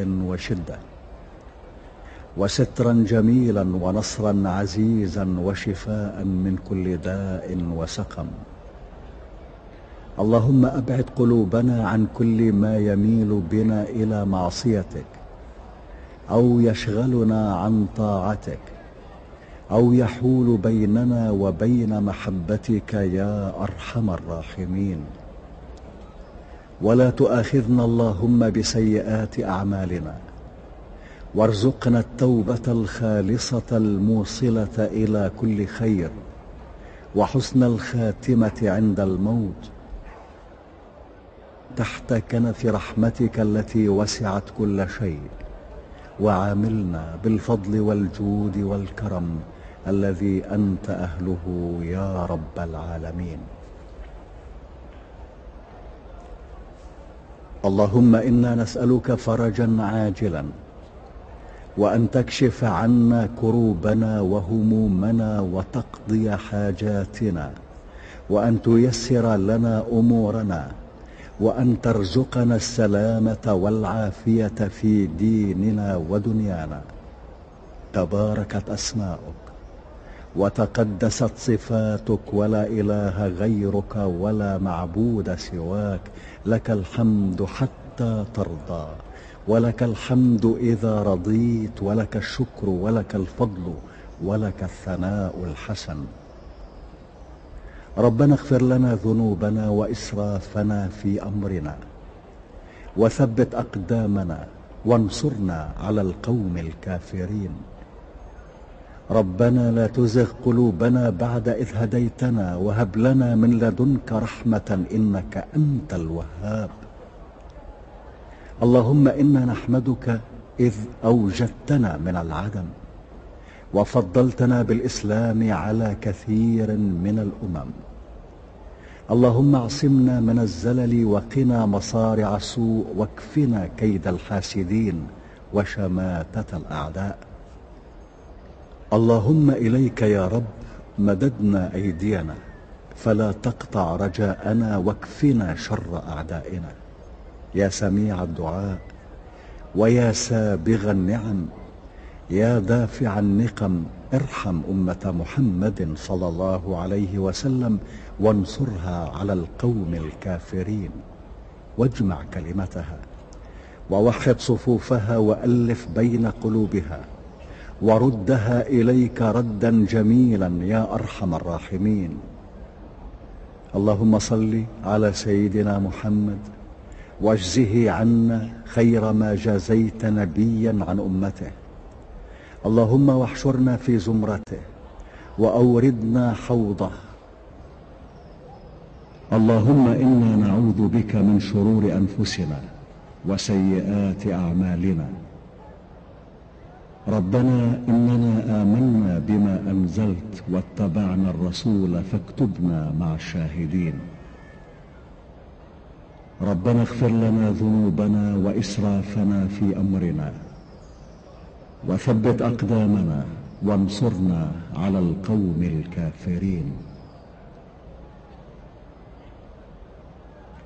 وشدة. وسترا جميلا ونصرا عزيزا وشفاء من كل داء وسقم. اللهم أبعد قلوبنا عن كل ما يميل بنا إلى معصيتك أو يشغلنا عن طاعتك أو يحول بيننا وبين محبتك يا أرحم الراحمين. ولا تؤاخذنا اللهم بسيئات أعمالنا. وارزقنا التوبة الخالصة الموصلة إلى كل خير. وحسن الخاتمة عند الموت. تحت كنف رحمتك التي وسعت كل شيء. وعاملنا بالفضل والجود والكرم الذي أنت أهله يا رب العالمين. اللهم إنا نسألك فرجا عاجلا وأن تكشف عنا كروبنا وهمومنا وتقضي حاجاتنا وأن تيسر لنا أمورنا وأن ترزقنا السلامة والعافية في ديننا ودنيانا. تباركت أسماؤك. وتقدست صفاتك ولا إله غيرك ولا معبود سواك. لك الحمد حتى ترضى ولك الحمد إذا رضيت ولك الشكر ولك الفضل ولك الثناء الحسن. ربنا اغفر لنا ذنوبنا وإسرافنا في أمرنا وثبت أقدامنا وانصرنا على القوم الكافرين. ربنا لا تزغ قلوبنا بعد إذ هديتنا وهب لنا من لدنك رحمة إنك أنت الوهاب. اللهم إنا نحمدك إذ أوجدتنا من العدم وفضلتنا بالإسلام على كثير من الأمم. اللهم اعصمنا من الزلل وقنا مصارع السوء واكفنا كيد الحاسدين وشماتة الأعداء. اللهم إليك يا رب مددنا أيدينا فلا تقطع رجاءنا واكفنا شر أعدائنا. يا سميع الدعاء ويا سابغ النعم يا دافع النقم ارحم أمة محمد صلى الله عليه وسلم وانصرها على القوم الكافرين. واجمع كلمتها ووحد صفوفها وألف بين قلوبها. وردها إليك ردا جميلا يا أرحم الراحمين. اللهم صل على سيدنا محمد واجزه عنا خير ما جازيت نبيا عن أمته. اللهم واحشرنا في زمرته وأوردنا حوضه. اللهم إنا نعوذ بك من شرور أنفسنا وسيئات أعمالنا. ربنا إننا آمنا بما أنزلت واتبعنا الرسول فاكتبنا مع الشاهدين. ربنا اغفر لنا ذنوبنا وإسرافنا في أمرنا. وثبت أقدامنا وانصرنا على القوم الكافرين.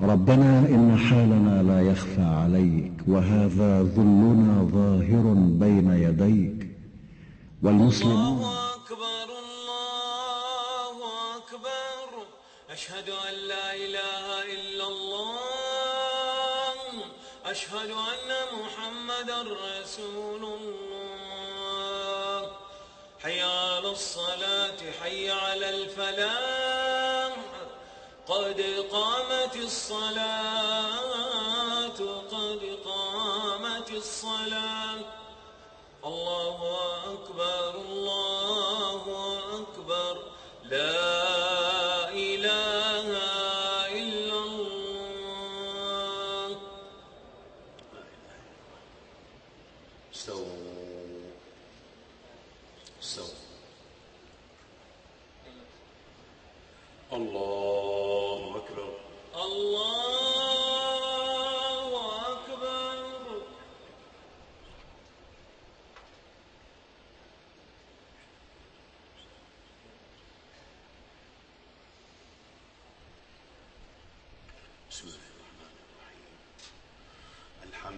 ربنا إن حالنا لا يخفى عليك وهذا ذلنا ظاهر بين يديك. والمسلمون الله أكبر الله أكبر. أشهد أن لا إله إلا الله. أشهد أن محمد رسول الله. حي على الصلاة حي على الفلاح. قد قامت الصلاة قد قامت الصلاة. الله أكبر الله أكبر لا إله إلا الله استووا استووا الله أكبر الله أكبر بسم الله الرحمن الرحيم الحمد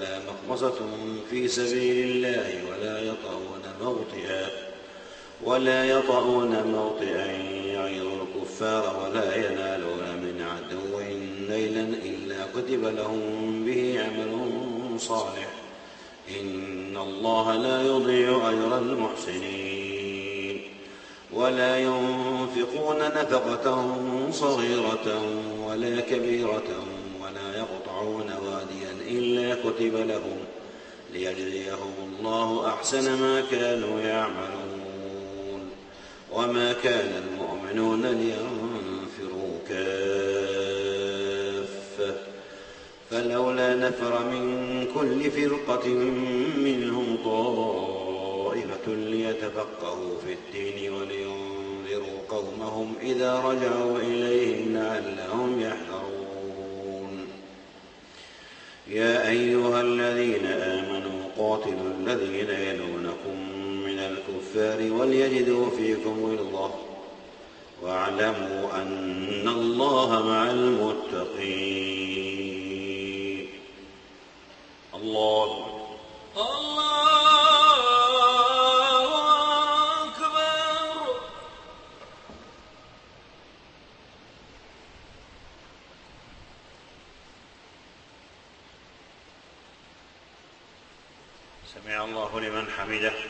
ولا مخمصة في سبيل الله ولا يطعون موطئا ولا يطعون موطئا يعظ الكفار ولا ينالون من عدو ليلا إلا كتب لهم به عمل صالح. إن الله لا يضيع أجر المحسنين. ولا ينفقون نفقة صغيرة ولا كبيرة. إلا كتب لهم ليجزيهم الله أحسن ما كانوا يعملون وما كان المؤمنون لينفروا كافة. فلولا نفر من كل فرقة منهم طائفة ليتفقهوا في الدين ولينذروا قومهم إذا رجعوا إليهم لعلهم يحذرون. يا أيها الذين آمنوا قاتلوا الذين يلونكم من الكفار وليجدوا فيكم غلظة واعلموا أن الله مع المتقين. الله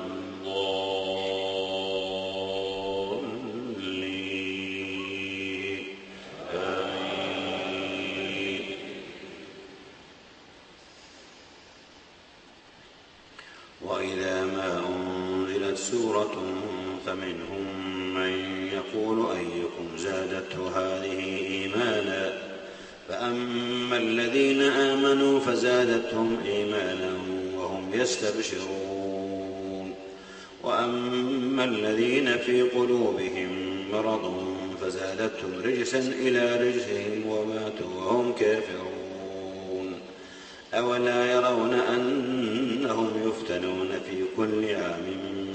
سورة فمنهم من يقول أيكم زادته هذه إيمانا فأما الذين آمنوا فزادتهم إيمانا وهم يستبشرون وأما الذين في قلوبهم مرض فزادتهم رجسا إلى رجسهم وماتوا وهم كافرون أولا يرون أنهم يفتنون في كل عام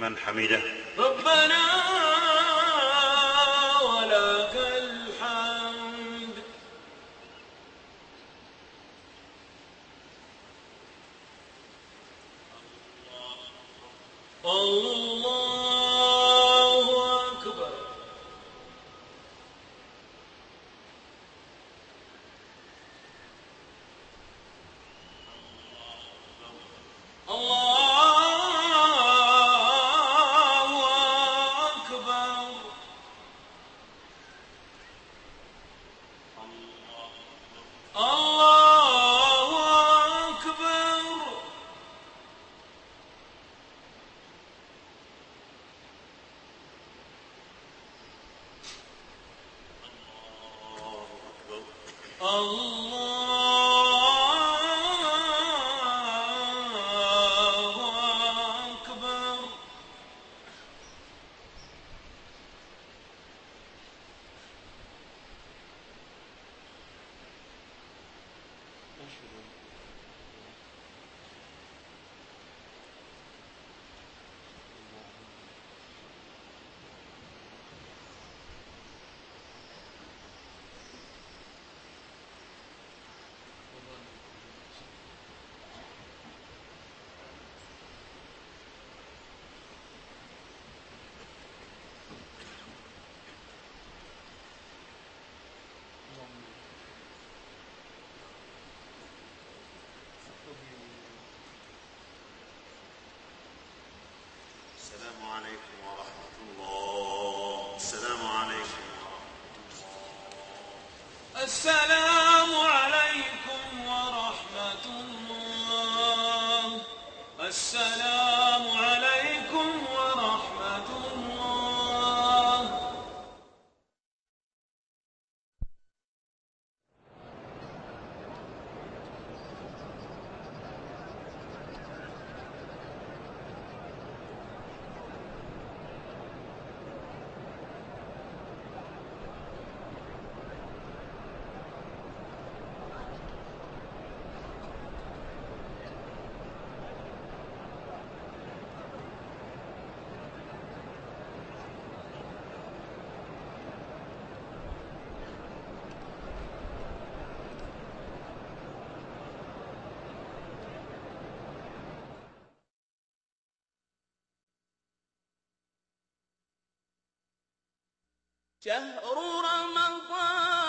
لمن حمده. ربنا ولك الحمد الله أكبر الله أكبر الله أكبر الله أكبر السلام عليكم ورحمة الله السلام عليكم. السلام عليكم ورحمة الله السلام عليكم ورحمة الله شهر رمضان.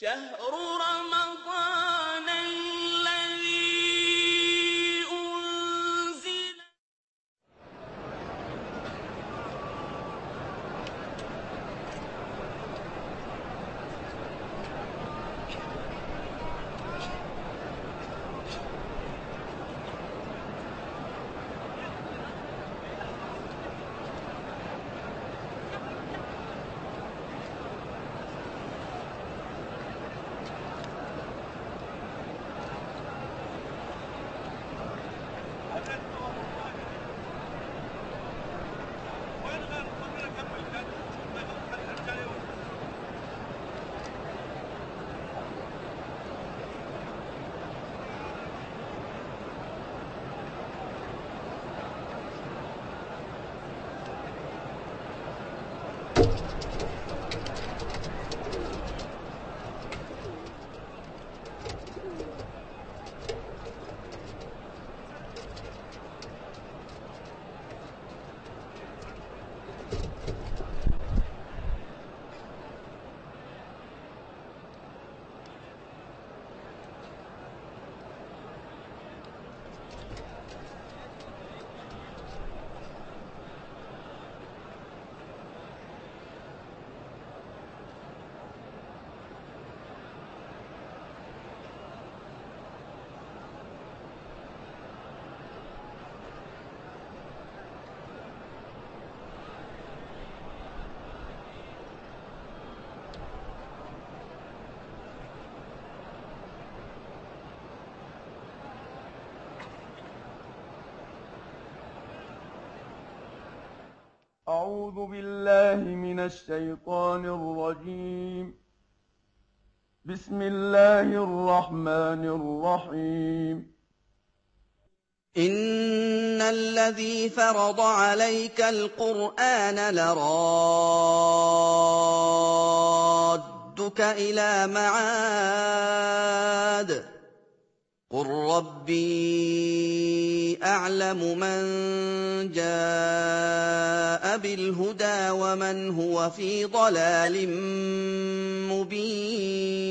شهر رمضان الذي أنزل أعوذ بالله من الشيطان الرجيم. بسم الله الرحمن الرحيم. إن الذي فرض عليك القرآن لرادك إلى معاد. قل ربي أعلم من جاء بالهدى ومن هو في ضلال مبين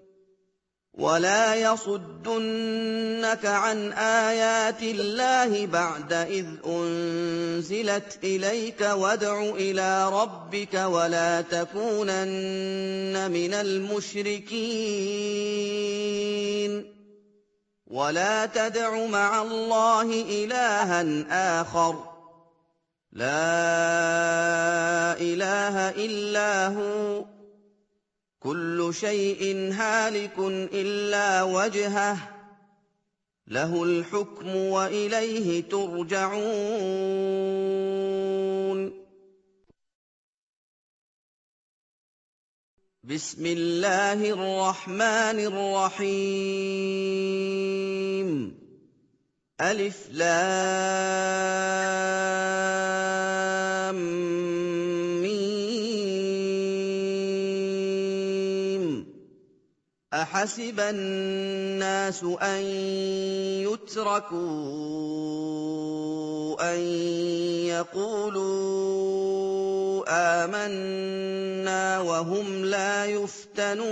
ولا يصدنك عن آيات الله بعد إذ أنزلت إليك وادع إلى ربك ولا تكونن من المشركين ولا تدع مع الله إلها آخر لا إله إلا هو كل شيء هالك إلا وجهه له الحكم وإليه ترجعون. بسم الله الرحمن الرحيم. ألف لام أحسب الناس أن يتركوا أن يقولوا آمنا وهم لا يفتنون.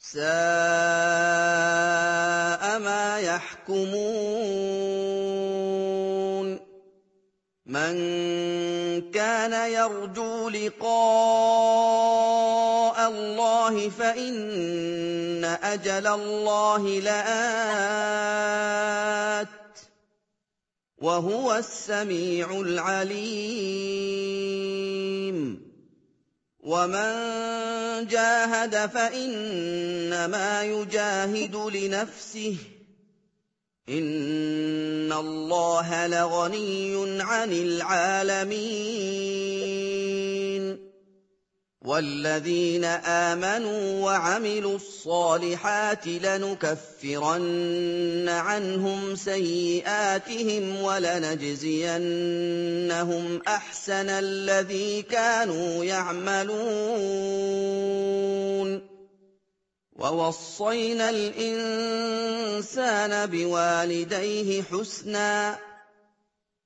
ساء ما يحكمون. من كان يرجو لقاء الله فإن أجل الله لآت وهو السميع العليم. ومن جاهد فإنما يجاهد لنفسه إن الله لغني عن العالمين والذين آمنوا وعملوا الصالحات لنكفرن عنهم سيئاتهم ولنجزينهم أحسن الذي كانوا يعملون ووصينا الإنسان بوالديه حسناً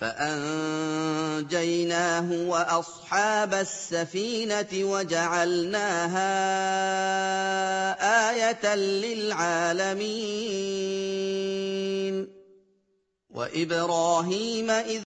فَأَنجَيْنَاهُ وَأَصْحَابَ السَّفِينَةِ وَجَعَلْنَاهَا آيَةً لِّلْعَالَمِينَ. وَإِبْرَاهِيمَ إِذْ